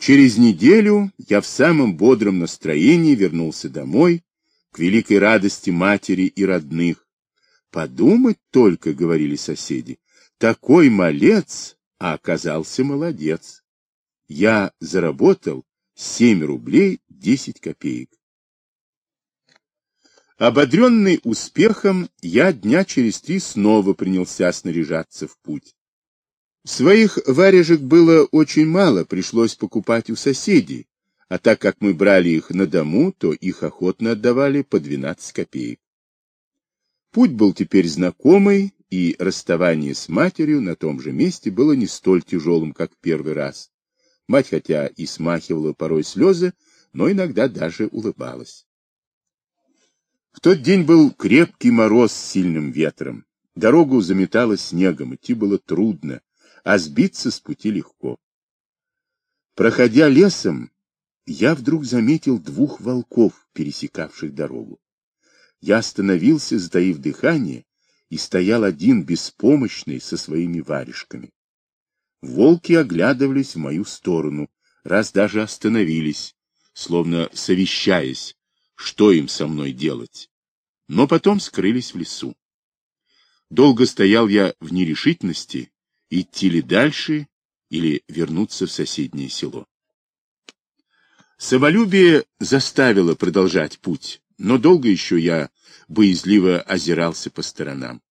Через неделю я в самом бодром настроении вернулся домой, к великой радости матери и родных. Подумать только, — говорили соседи, — такой малец, а оказался молодец. Я заработал 7 рублей 10 копеек. Ободренный успехом, я дня через три снова принялся снаряжаться в путь. Своих варежек было очень мало, пришлось покупать у соседей, а так как мы брали их на дому, то их охотно отдавали по 12 копеек. Путь был теперь знакомый, и расставание с матерью на том же месте было не столь тяжелым, как первый раз. Мать хотя и смахивала порой слезы, но иногда даже улыбалась. В тот день был крепкий мороз с сильным ветром. Дорогу заметало снегом, идти было трудно, а сбиться с пути легко. Проходя лесом, я вдруг заметил двух волков, пересекавших дорогу. Я остановился, сдаив дыхание, и стоял один беспомощный со своими варежками. Волки оглядывались в мою сторону, раз даже остановились, словно совещаясь, что им со мной делать. Но потом скрылись в лесу. Долго стоял я в нерешительности, идти ли дальше или вернуться в соседнее село. Самолюбие заставило продолжать путь, но долго еще я боязливо озирался по сторонам.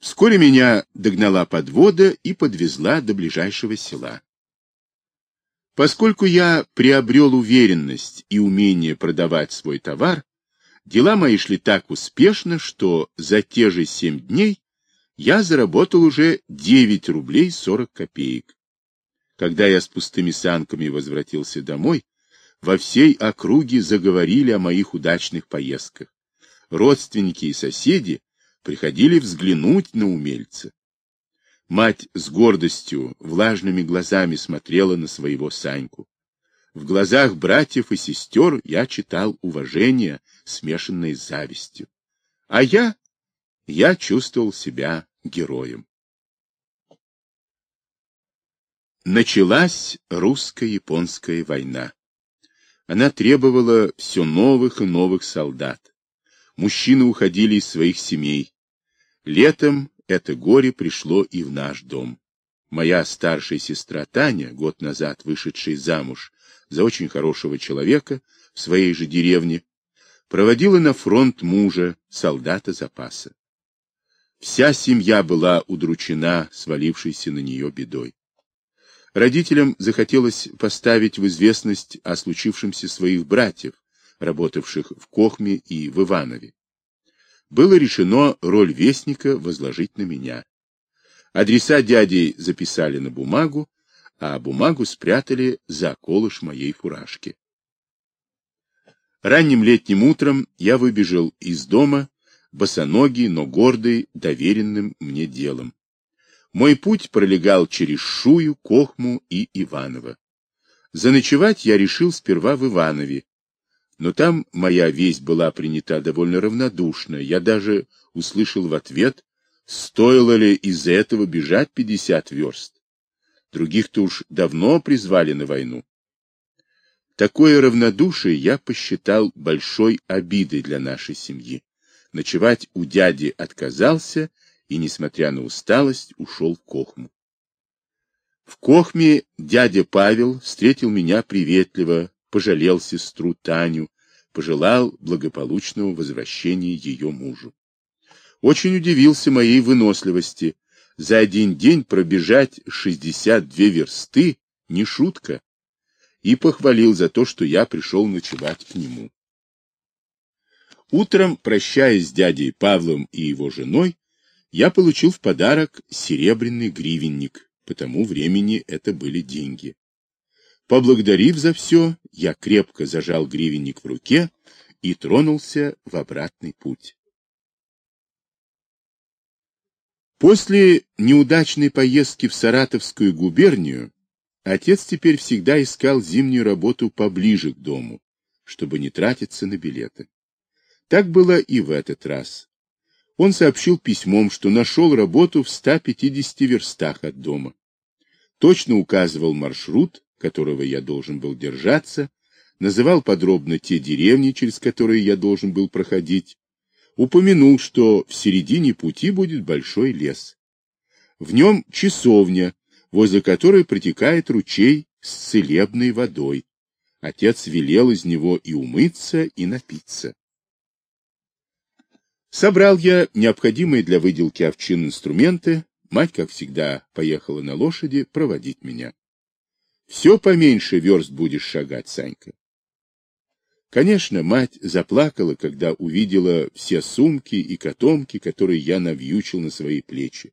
Вскоре меня догнала подвода и подвезла до ближайшего села. Поскольку я приобрел уверенность и умение продавать свой товар, дела мои шли так успешно, что за те же семь дней я заработал уже 9 рублей 40 копеек. Когда я с пустыми санками возвратился домой, во всей округе заговорили о моих удачных поездках. Родственники и соседи приходили взглянуть на умельца. Мать с гордостью, влажными глазами смотрела на своего Саньку. В глазах братьев и сестер я читал уважение, смешанное с завистью. А я, я чувствовал себя героем. Началась русско-японская война. Она требовала все новых и новых солдат. Мужчины уходили из своих семей. Летом это горе пришло и в наш дом. Моя старшая сестра Таня, год назад вышедшая замуж за очень хорошего человека в своей же деревне, проводила на фронт мужа, солдата запаса. Вся семья была удручена свалившейся на нее бедой. Родителям захотелось поставить в известность о случившемся своих братьев, работавших в Кохме и в Иванове было решено роль вестника возложить на меня. Адреса дядей записали на бумагу, а бумагу спрятали за колыш моей фуражки. Ранним летним утром я выбежал из дома, босоногий, но гордый, доверенным мне делом. Мой путь пролегал через Шую, Кохму и Иваново. Заночевать я решил сперва в Иванове, но там моя весть была принята довольно равнодушно. Я даже услышал в ответ, стоило ли из-за этого бежать пятьдесят верст. Других-то уж давно призвали на войну. Такое равнодушие я посчитал большой обидой для нашей семьи. Ночевать у дяди отказался и, несмотря на усталость, ушел в Кохму. В Кохме дядя Павел встретил меня приветливо, пожалел сестру Таню, пожелал благополучного возвращения ее мужу. Очень удивился моей выносливости. За один день пробежать 62 версты — не шутка. И похвалил за то, что я пришел ночевать к нему. Утром, прощаясь с дядей Павлом и его женой, я получил в подарок серебряный гривенник, по тому времени это были деньги. Поблагодарив за все, я крепко зажал гривенник в руке и тронулся в обратный путь. После неудачной поездки в Саратовскую губернию отец теперь всегда искал зимнюю работу поближе к дому, чтобы не тратиться на билеты. Так было и в этот раз. Он сообщил письмом, что нашел работу в 150 верстах от дома. Точно указывал маршрут, которого я должен был держаться, называл подробно те деревни, через которые я должен был проходить, упомянул, что в середине пути будет большой лес. В нем часовня, возле которой протекает ручей с целебной водой. Отец велел из него и умыться, и напиться. Собрал я необходимые для выделки овчин инструменты, мать, как всегда, поехала на лошади проводить меня. Все поменьше верст будешь шагать, Санька. Конечно, мать заплакала, когда увидела все сумки и котомки, которые я навьючил на свои плечи.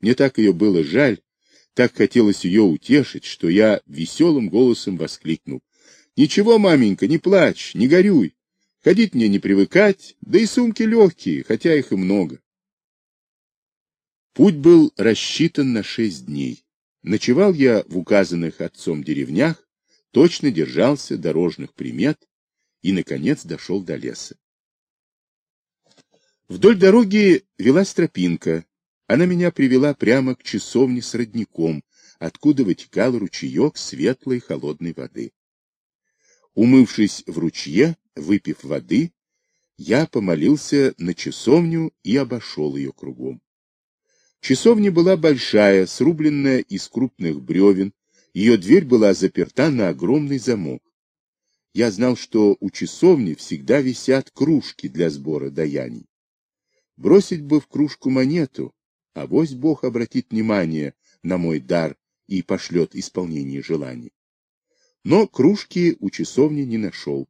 Мне так ее было жаль, так хотелось ее утешить, что я веселым голосом воскликнул. — Ничего, маменька, не плачь, не горюй. Ходить мне не привыкать, да и сумки легкие, хотя их и много. Путь был рассчитан на шесть дней. Ночевал я в указанных отцом деревнях, точно держался дорожных примет, и, наконец, дошел до леса. Вдоль дороги велась тропинка. Она меня привела прямо к часовне с родником, откуда вытекал ручеек светлой холодной воды. Умывшись в ручье, выпив воды, я помолился на часовню и обошел ее кругом. Часовня была большая, срубленная из крупных бревен, ее дверь была заперта на огромный замок. Я знал, что у часовни всегда висят кружки для сбора даяний. Бросить бы в кружку монету, а вось Бог обратит внимание на мой дар и пошлет исполнение желаний. Но кружки у часовни не нашел,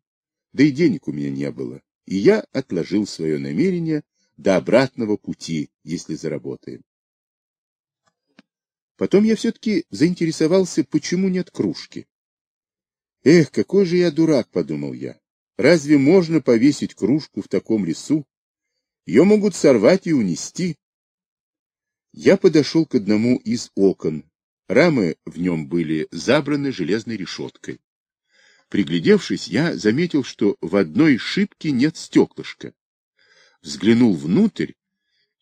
да и денег у меня не было, и я отложил свое намерение до обратного пути, если заработаем. Потом я все-таки заинтересовался, почему нет кружки. Эх, какой же я дурак, подумал я. Разве можно повесить кружку в таком лесу? Ее могут сорвать и унести. Я подошел к одному из окон. Рамы в нем были забраны железной решеткой. Приглядевшись, я заметил, что в одной шибке нет стеклышка. Взглянул внутрь,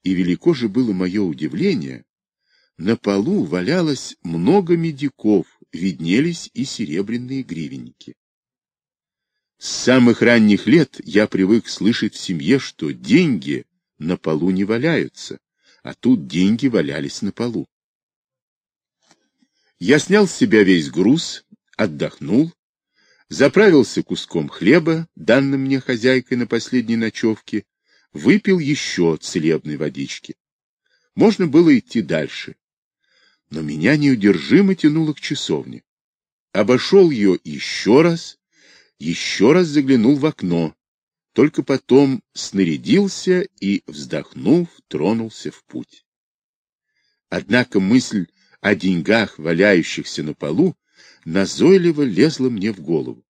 и велико же было мое удивление. На полу валялось много медиков, виднелись и серебряные гривенники. С самых ранних лет я привык слышать в семье, что деньги на полу не валяются, а тут деньги валялись на полу. Я снял с себя весь груз, отдохнул, заправился куском хлеба, данным мне хозяйкой на последней ночевке, выпил еще целебной водички. Можно было идти дальше но меня неудержимо тянуло к часовне. Обошел ее еще раз, еще раз заглянул в окно, только потом снарядился и, вздохнув, тронулся в путь. Однако мысль о деньгах, валяющихся на полу, назойливо лезла мне в голову.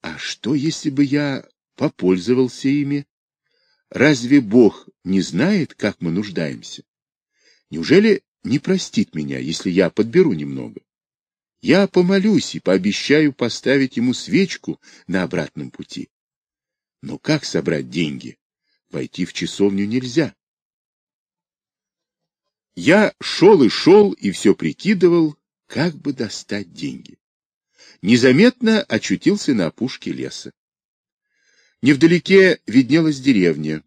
А что, если бы я попользовался ими? Разве Бог не знает, как мы нуждаемся? Неужели не простит меня, если я подберу немного. Я помолюсь и пообещаю поставить ему свечку на обратном пути. Но как собрать деньги? Войти в часовню нельзя. Я шел и шел и все прикидывал, как бы достать деньги. Незаметно очутился на опушке леса. Невдалеке виднелась деревня.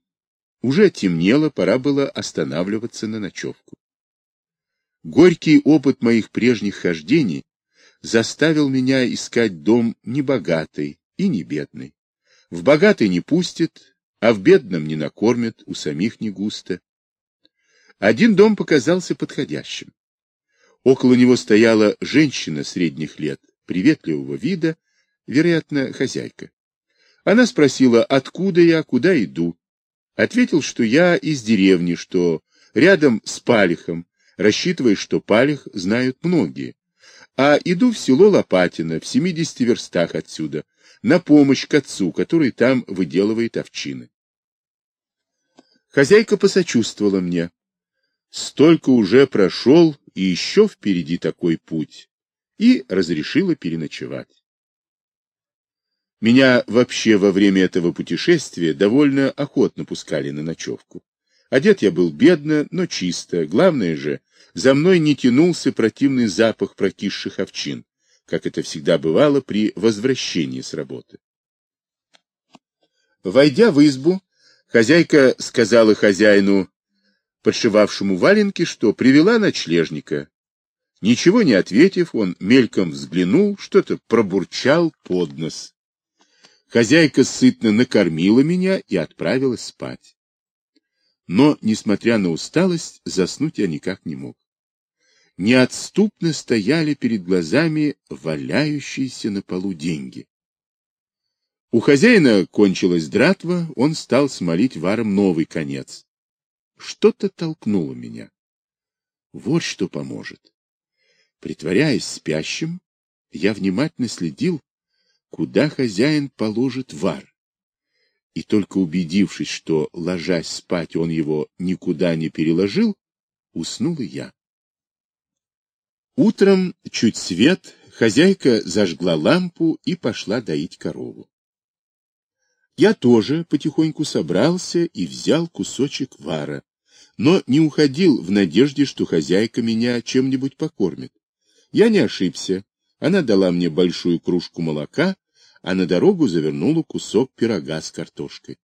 Уже темнело, пора было останавливаться на ночевку. Горький опыт моих прежних хождений заставил меня искать дом не богатый и не бедный. В богатый не пустят, а в бедном не накормят, у самих не густо. Один дом показался подходящим. Около него стояла женщина средних лет, приветливого вида, вероятно, хозяйка. Она спросила, откуда я, куда иду. Ответил, что я из деревни, что рядом с Палихом, рассчитывая, что Палих знают многие. А иду в село Лопатино, в 70 верстах отсюда, на помощь к отцу, который там выделывает овчины. Хозяйка посочувствовала мне. Столько уже прошел, и еще впереди такой путь, и разрешила переночевать. Меня вообще во время этого путешествия довольно охотно пускали на ночевку. Одет я был бедно, но чисто. Главное же, за мной не тянулся противный запах прокисших овчин. как это всегда бывало при возвращении с работы. Войдя в избу, хозяйка сказала хозяину, подшивавшему валенки, что привела ночлежника. Ничего не ответив, он мельком взглянул, что-то пробурчал под нос. Хозяйка сытно накормила меня и отправилась спать. Но, несмотря на усталость, заснуть я никак не мог. Неотступно стояли перед глазами валяющиеся на полу деньги. У хозяина кончилась дратва, он стал смолить варом новый конец. Что-то толкнуло меня. Вот что поможет. Притворяясь спящим, я внимательно следил, куда хозяин положит вар. И только убедившись, что, ложась спать, он его никуда не переложил, уснул и я. Утром, чуть свет, хозяйка зажгла лампу и пошла доить корову. Я тоже потихоньку собрался и взял кусочек вара, но не уходил в надежде, что хозяйка меня чем-нибудь покормит. Я не ошибся. Она дала мне большую кружку молока, а на дорогу завернула кусок пирога с картошкой.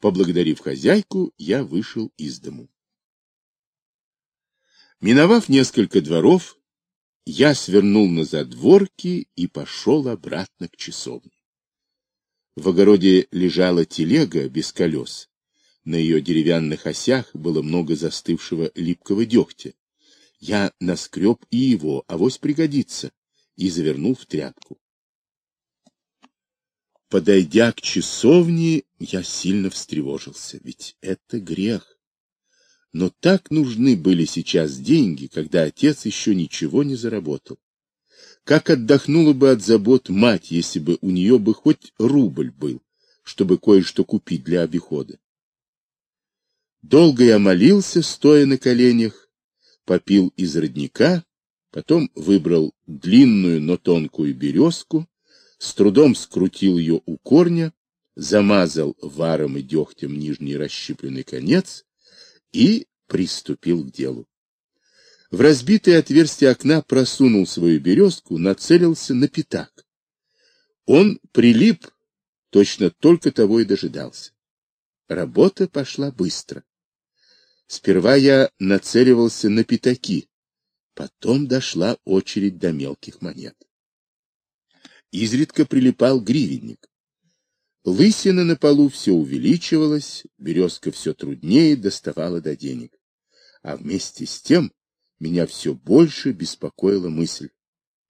Поблагодарив хозяйку, я вышел из дому. Миновав несколько дворов, я свернул на задворки и пошел обратно к часовне. В огороде лежала телега без колес. На ее деревянных осях было много застывшего липкого дегтя. Я наскреб и его, авось пригодится, и завернул в тряпку. Подойдя к часовне, я сильно встревожился, ведь это грех. Но так нужны были сейчас деньги, когда отец еще ничего не заработал. Как отдохнула бы от забот мать, если бы у нее бы хоть рубль был, чтобы кое-что купить для обихода. Долго я молился, стоя на коленях, попил из родника, потом выбрал длинную, но тонкую березку, с трудом скрутил ее у корня, замазал варом и дегтем нижний расщепленный конец и приступил к делу. В разбитое отверстие окна просунул свою березку, нацелился на пятак. Он прилип, точно только того и дожидался. Работа пошла быстро. Сперва я нацеливался на пятаки, потом дошла очередь до мелких монет изредка прилипал гривенник. Лысина на полу все увеличивалась, березка все труднее доставала до денег. А вместе с тем меня все больше беспокоила мысль,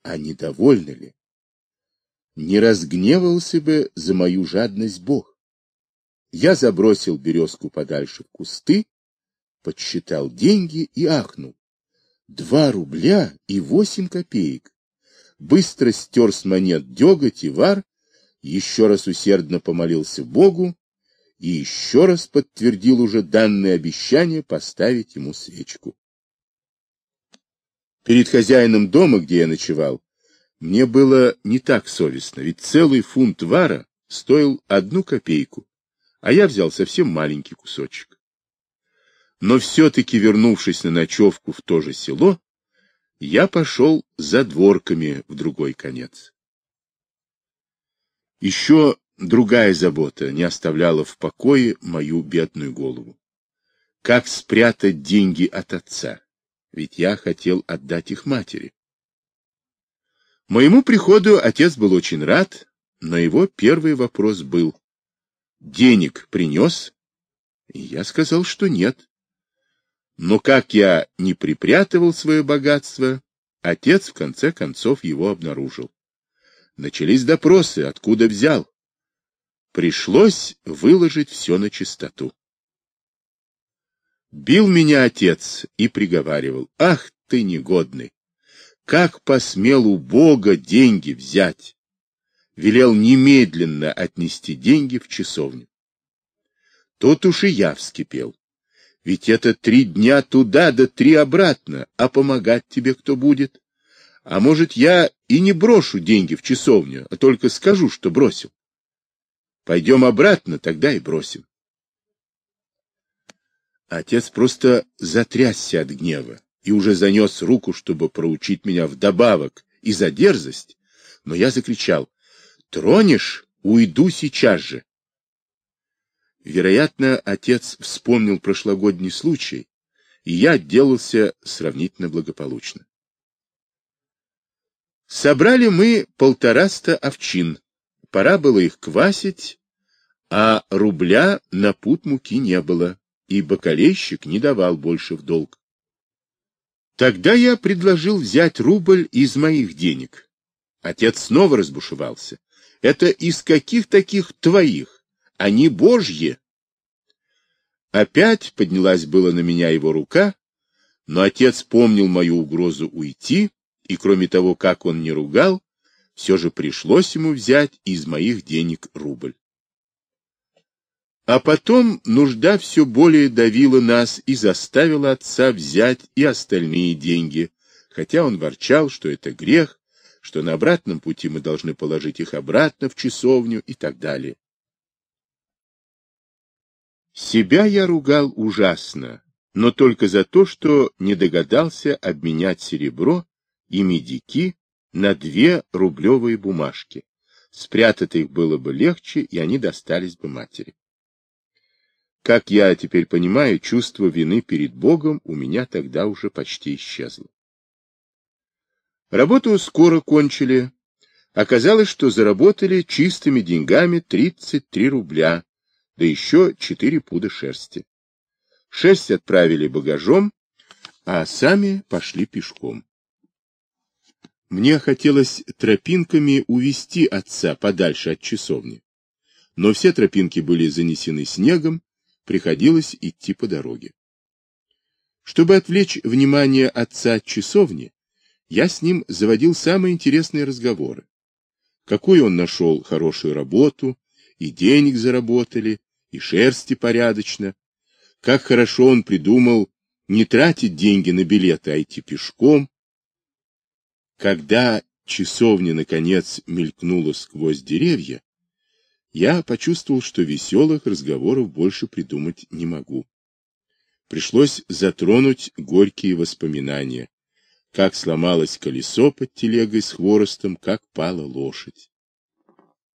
а недовольны ли? Не разгневался бы за мою жадность Бог. Я забросил березку подальше в кусты, подсчитал деньги и ахнул. Два рубля и восемь копеек быстро стер с монет деготь и вар, еще раз усердно помолился Богу и еще раз подтвердил уже данное обещание поставить ему свечку. Перед хозяином дома, где я ночевал, мне было не так совестно, ведь целый фунт вара стоил одну копейку, а я взял совсем маленький кусочек. Но все-таки, вернувшись на ночевку в то же село, я пошел за дворками в другой конец. Еще другая забота не оставляла в покое мою бедную голову. Как спрятать деньги от отца? Ведь я хотел отдать их матери. Моему приходу отец был очень рад, но его первый вопрос был, денег принес? И я сказал, что нет. Но как я не припрятывал свое богатство, отец в конце концов его обнаружил. Начались допросы, откуда взял. Пришлось выложить все на чистоту. Бил меня отец и приговаривал, ах ты негодный, как посмел у Бога деньги взять? Велел немедленно отнести деньги в часовню. Тут уж и я вскипел. Ведь это три дня туда, да три обратно, а помогать тебе кто будет? А может, я и не брошу деньги в часовню, а только скажу, что бросил. Пойдем обратно, тогда и бросим. Отец просто затрясся от гнева и уже занес руку, чтобы проучить меня вдобавок и за дерзость, но я закричал, «Тронешь, уйду сейчас же». Вероятно, отец вспомнил прошлогодний случай, и я отделался сравнительно благополучно. Собрали мы полтораста овчин. Пора было их квасить, а рубля на пут муки не было, и бакалейщик не давал больше в долг. Тогда я предложил взять рубль из моих денег. Отец снова разбушевался. Это из каких таких твоих? Они божьи. Опять поднялась было на меня его рука, но отец помнил мою угрозу уйти и кроме того, как он не ругал, все же пришлось ему взять из моих денег рубль. А потом нужда все более давила нас и заставила отца взять и остальные деньги, хотя он ворчал, что это грех, что на обратном пути мы должны положить их обратно в часовню и так далее. Себя я ругал ужасно, но только за то, что не догадался обменять серебро и медики на две рублевые бумажки. Спрятать их было бы легче, и они достались бы матери. Как я теперь понимаю, чувство вины перед Богом у меня тогда уже почти исчезло. Работу скоро кончили. Оказалось, что заработали чистыми деньгами 33 рубля, да еще 4 пуда шерсти. Шерсть отправили багажом, а сами пошли пешком. Мне хотелось тропинками увести отца подальше от часовни. Но все тропинки были занесены снегом, приходилось идти по дороге. Чтобы отвлечь внимание отца от часовни, я с ним заводил самые интересные разговоры. Какую он нашел хорошую работу, и денег заработали, и шерсти порядочно. Как хорошо он придумал не тратить деньги на билеты, а идти пешком, когда часовня, наконец, мелькнула сквозь деревья, я почувствовал, что веселых разговоров больше придумать не могу. Пришлось затронуть горькие воспоминания, как сломалось колесо под телегой с хворостом, как пала лошадь.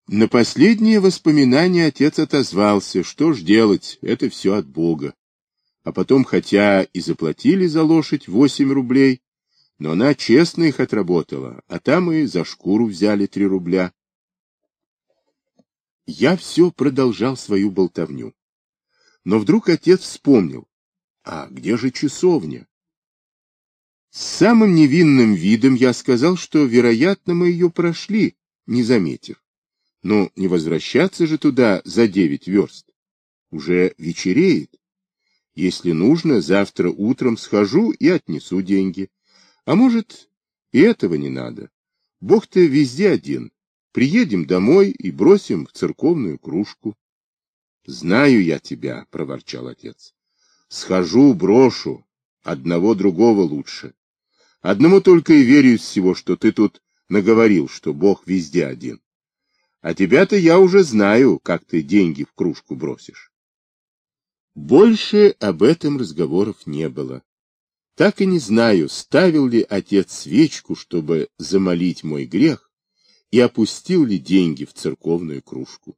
На последнее воспоминание отец отозвался, что ж делать, это все от Бога. А потом, хотя и заплатили за лошадь восемь рублей, но она честно их отработала, а там и за шкуру взяли три рубля. Я все продолжал свою болтовню. Но вдруг отец вспомнил. А где же часовня? С самым невинным видом я сказал, что, вероятно, мы ее прошли, не заметив. Но не возвращаться же туда за девять верст. Уже вечереет. Если нужно, завтра утром схожу и отнесу деньги. А может, и этого не надо. Бог-то везде один. Приедем домой и бросим в церковную кружку. — Знаю я тебя, — проворчал отец. — Схожу, брошу. Одного другого лучше. Одному только и верю из всего, что ты тут наговорил, что Бог везде один. А тебя-то я уже знаю, как ты деньги в кружку бросишь. Больше об этом разговоров не было. Так и не знаю, ставил ли отец свечку, чтобы замолить мой грех, и опустил ли деньги в церковную кружку.